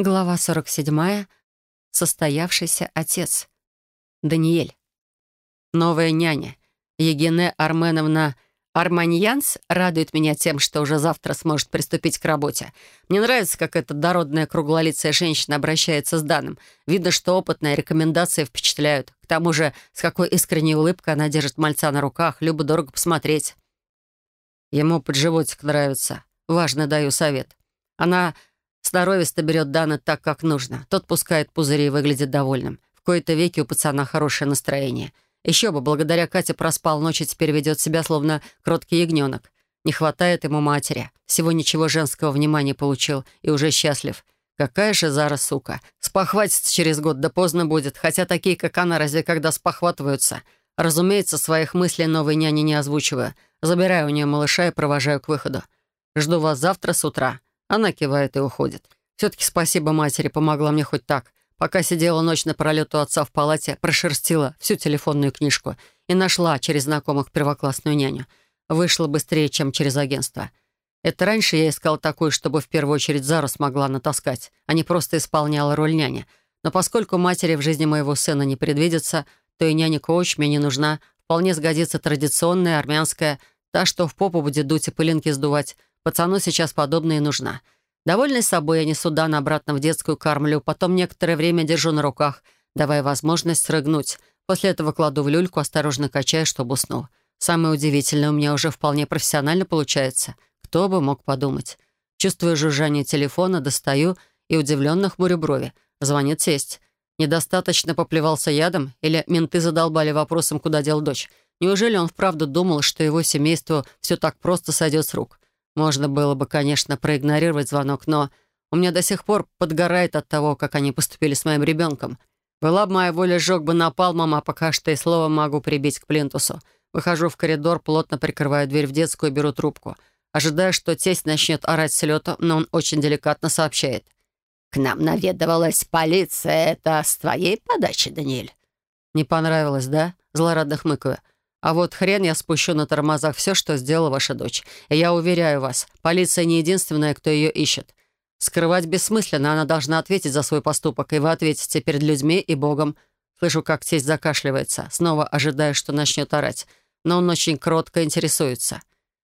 Глава 47. Состоявшийся отец. Даниэль. Новая няня. Егене Арменовна Арманьянс радует меня тем, что уже завтра сможет приступить к работе. Мне нравится, как эта дородная круглолицая женщина обращается с Даном. Видно, что опытные рекомендации впечатляют. К тому же, с какой искренней улыбкой она держит мальца на руках. Любо-дорого посмотреть. Ему подживотик нравится. Важно даю совет. Она Сноровисто берет Дана так, как нужно. Тот пускает пузыри и выглядит довольным. В кои-то веки у пацана хорошее настроение. Еще бы, благодаря Кате проспал ночь и теперь ведет себя, словно кроткий ягненок. Не хватает ему матери. Всего ничего женского внимания получил и уже счастлив. Какая же Зара сука. Спохватится через год, да поздно будет. Хотя такие, как она, разве когда спохватываются? Разумеется, своих мыслей новой няни не озвучиваю. Забираю у нее малыша и провожаю к выходу. Жду вас завтра с утра. Она кивает и уходит. Все-таки спасибо матери, помогла мне хоть так. Пока сидела ночь напролет у отца в палате, прошерстила всю телефонную книжку и нашла через знакомых первоклассную няню. Вышла быстрее, чем через агентство. Это раньше я искала такую, чтобы в первую очередь Зару смогла натаскать, а не просто исполняла роль няни. Но поскольку матери в жизни моего сына не предвидится, то и няня-коуч мне не нужна. Вполне сгодится традиционная армянская, та, что в попу будет дуть и пылинки сдувать, Пацану сейчас подобное и нужна. Довольный собой, я несу Дана обратно в детскую кормлю, потом некоторое время держу на руках, давая возможность срыгнуть. После этого кладу в люльку, осторожно качая, чтобы уснул. Самое удивительное, у меня уже вполне профессионально получается. Кто бы мог подумать. Чувствую жужжание телефона, достаю и удивленно хмурю брови. Звонит тесть. Недостаточно поплевался ядом? Или менты задолбали вопросом, куда дел дочь? Неужели он вправду думал, что его семейству все так просто сойдет с рук? Можно было бы, конечно, проигнорировать звонок, но у меня до сих пор подгорает от того, как они поступили с моим ребенком. Была бы моя воля, сжег бы напалмом, а пока что и слово могу прибить к плинтусу. Выхожу в коридор, плотно прикрываю дверь в детскую и беру трубку. Ожидаю, что тесть начнет орать с лету, но он очень деликатно сообщает. «К нам наведывалась полиция. Это с твоей подачи, Даниэль?» «Не понравилось, да?» Злорадно хмыкаю. А вот хрен я спущу на тормозах все, что сделала ваша дочь. И я уверяю вас, полиция не единственная, кто ее ищет. Скрывать бессмысленно, она должна ответить за свой поступок, и вы ответите перед людьми и Богом. Слышу, как тесть закашливается, снова ожидая, что начнет орать. Но он очень кротко интересуется.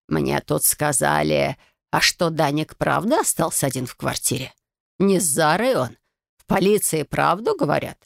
«Мне тут сказали, а что, Даник правда остался один в квартире? Не с Зарой он? В полиции правду говорят?»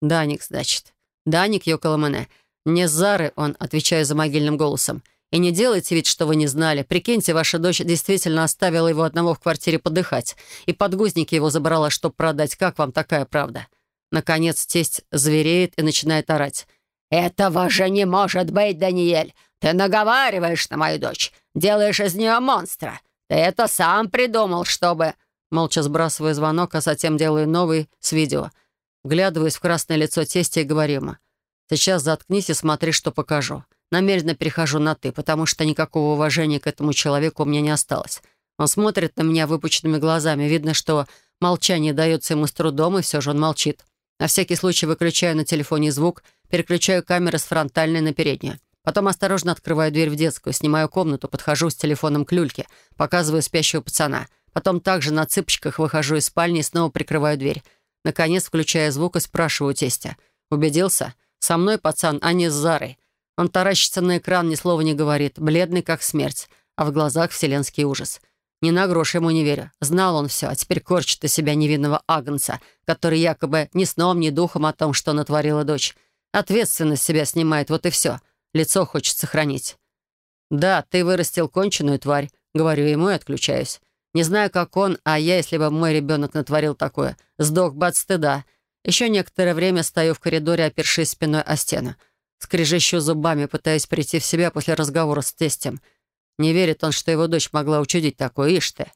«Даник, значит. Даник Йоколомане. «Не Зары он», — отвечаю за могильным голосом. «И не делайте вид, что вы не знали. Прикиньте, ваша дочь действительно оставила его одного в квартире подыхать. И подгузники его забрала, чтобы продать. Как вам такая правда?» Наконец тесть звереет и начинает орать. «Этого же не может быть, Даниэль! Ты наговариваешь на мою дочь, делаешь из нее монстра. Ты это сам придумал, чтобы...» Молча сбрасываю звонок, а затем делаю новый с видео. Вглядываюсь в красное лицо тестя и говорю ему. Сейчас заткнись и смотри, что покажу. Намеренно перехожу на «ты», потому что никакого уважения к этому человеку у меня не осталось. Он смотрит на меня выпученными глазами. Видно, что молчание дается ему с трудом, и все же он молчит. На всякий случай выключаю на телефоне звук, переключаю камеры с фронтальной на переднюю. Потом осторожно открываю дверь в детскую, снимаю комнату, подхожу с телефоном к люльке, показываю спящего пацана. Потом также на цыпочках выхожу из спальни и снова прикрываю дверь. Наконец, включая звук и спрашиваю тестя. «Убедился?» Со мной пацан, а не с Зарой. Он таращится на экран, ни слова не говорит, бледный как смерть, а в глазах вселенский ужас. Ни на грош ему не верю. Знал он все, а теперь корчит из себя невинного агнца, который якобы ни сном, ни духом о том, что натворила дочь. Ответственность себя снимает, вот и все. Лицо хочет сохранить. «Да, ты вырастил конченую тварь», — говорю ему и отключаюсь. Не знаю, как он, а я, если бы мой ребенок натворил такое, сдох бы от стыда. Еще некоторое время стою в коридоре, опершись спиной о стену. Скрежещу зубами, пытаясь прийти в себя после разговора с тестем. Не верит он, что его дочь могла учудить такое, ишь ты.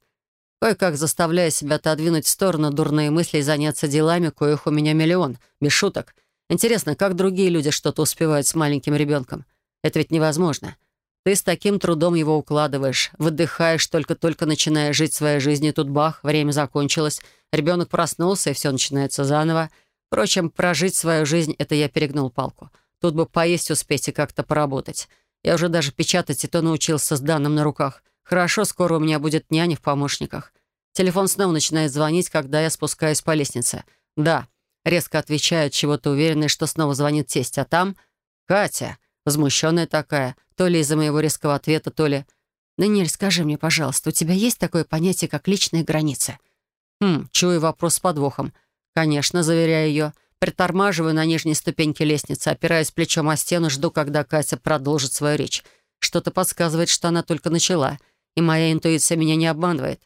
Кое-как заставляя себя отодвинуть в сторону дурные мысли и заняться делами, коих у меня миллион, без шуток. Интересно, как другие люди что-то успевают с маленьким ребенком? Это ведь невозможно. Ты с таким трудом его укладываешь, выдыхаешь, только-только начиная жить своей жизнью, тут бах, время закончилось, Ребенок проснулся, и все начинается заново. Впрочем, прожить свою жизнь — это я перегнул палку. Тут бы поесть успеть и как-то поработать. Я уже даже печатать и то научился с данным на руках. Хорошо, скоро у меня будет няня в помощниках. Телефон снова начинает звонить, когда я спускаюсь по лестнице. «Да», — резко отвечаю, чего-то уверенный, что снова звонит тесть. А там Катя, возмущенная такая, то ли из-за моего резкого ответа, то ли... «Даниэль, скажи мне, пожалуйста, у тебя есть такое понятие, как личные границы?» Хм, чую вопрос с подвохом. Конечно, заверяю ее. Притормаживаю на нижней ступеньке лестницы, опираясь плечом о стену, жду, когда Катя продолжит свою речь. Что-то подсказывает, что она только начала, и моя интуиция меня не обманывает.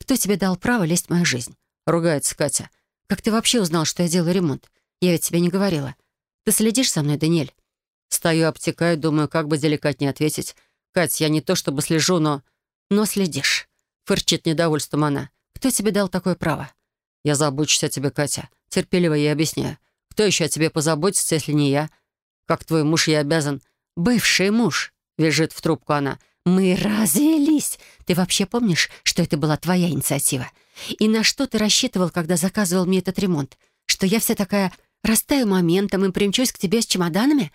«Кто тебе дал право лезть в мою жизнь?» — ругается Катя. «Как ты вообще узнал, что я делаю ремонт? Я ведь тебе не говорила. Ты следишь за мной, Даниэль?» Стою, обтекаю, думаю, как бы деликатнее ответить. «Кать, я не то чтобы слежу, но...» «Но следишь», — фырчит недовольством она. «Кто тебе дал такое право?» «Я забочусь о тебе, Катя. Терпеливо ей объясняю. Кто еще о тебе позаботится, если не я? Как твой муж я обязан...» «Бывший муж», — вяжет в трубку она. «Мы развелись. Ты вообще помнишь, что это была твоя инициатива? И на что ты рассчитывал, когда заказывал мне этот ремонт? Что я вся такая растаю моментом и примчусь к тебе с чемоданами?»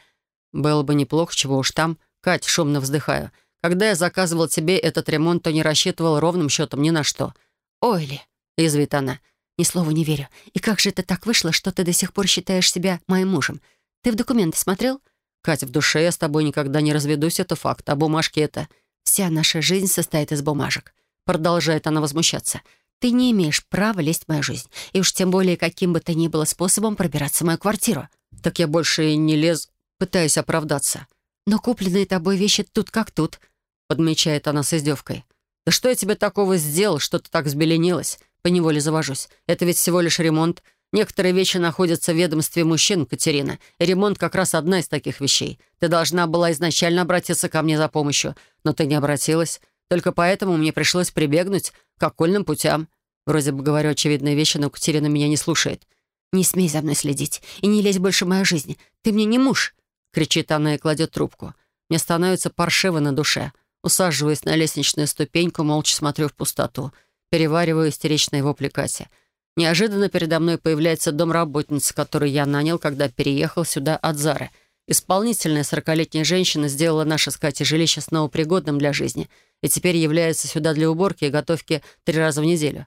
«Было бы неплохо, чего уж там». Кать, шумно вздыхаю. «Когда я заказывал тебе этот ремонт, то не рассчитывал ровным счетом ни на что». «Ой ли», — язвит она, — «ни слова не верю. И как же это так вышло, что ты до сих пор считаешь себя моим мужем? Ты в документы смотрел?» «Катя, в душе я с тобой никогда не разведусь, это факт. А бумажки — это...» «Вся наша жизнь состоит из бумажек», — продолжает она возмущаться. «Ты не имеешь права лезть в мою жизнь, и уж тем более каким бы то ни было способом пробираться в мою квартиру». «Так я больше и не лез...» Пытаюсь оправдаться. «Но купленные тобой вещи тут как тут», — подмечает она с издевкой. «Да что я тебе такого сделал, что ты так взбеленилась?» Поневоле завожусь. «Это ведь всего лишь ремонт. Некоторые вещи находятся в ведомстве мужчин, Катерина. И ремонт как раз одна из таких вещей. Ты должна была изначально обратиться ко мне за помощью, но ты не обратилась. Только поэтому мне пришлось прибегнуть к окольным путям. Вроде бы говорю очевидные вещи, но Катерина меня не слушает. «Не смей за мной следить и не лезь больше в мою жизнь. Ты мне не муж кричит она и кладет трубку. Мне становится паршиво на душе. Усаживаясь на лестничную ступеньку, молча смотрю в пустоту. Перевариваю истеричные вопли Кати. Неожиданно передо мной появляется домработница, которую я нанял, когда переехал сюда от Зары. Исполнительная сорокалетняя женщина сделала наше с Катей жилище снова пригодным для жизни и теперь является сюда для уборки и готовки три раза в неделю.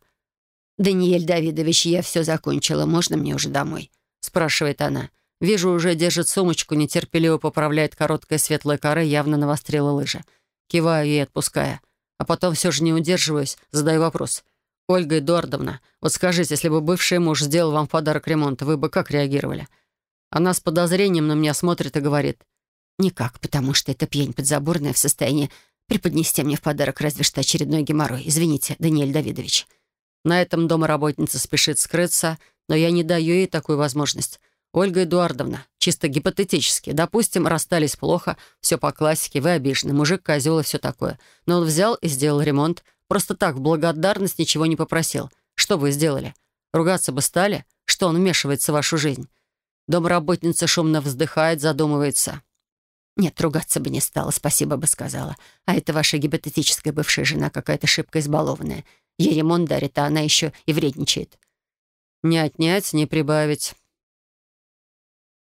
«Даниэль Давидович, я все закончила. Можно мне уже домой?» — спрашивает она. Вижу, уже держит сумочку, нетерпеливо поправляет короткое светлое коры, явно навострила лыжа. Киваю ей, отпуская. А потом все же не удерживаюсь, задаю вопрос. «Ольга Эдуардовна, вот скажите, если бы бывший муж сделал вам подарок ремонта, вы бы как реагировали?» Она с подозрением на меня смотрит и говорит. «Никак, потому что это пьянь подзаборная в состоянии преподнести мне в подарок разве что очередной геморрой. Извините, Даниэль Давидович». На этом домоработница спешит скрыться, но я не даю ей такую возможность. «Ольга Эдуардовна, чисто гипотетически, допустим, расстались плохо, все по классике, вы обижены, мужик, козел и все такое. Но он взял и сделал ремонт. Просто так, в благодарность ничего не попросил. Что вы сделали? Ругаться бы стали? Что он вмешивается в вашу жизнь?» Домработница шумно вздыхает, задумывается. «Нет, ругаться бы не стала, спасибо бы сказала. А это ваша гипотетическая бывшая жена какая-то шибко избалованная. Ей ремонт дарит, а она еще и вредничает». «Не отнять, не прибавить.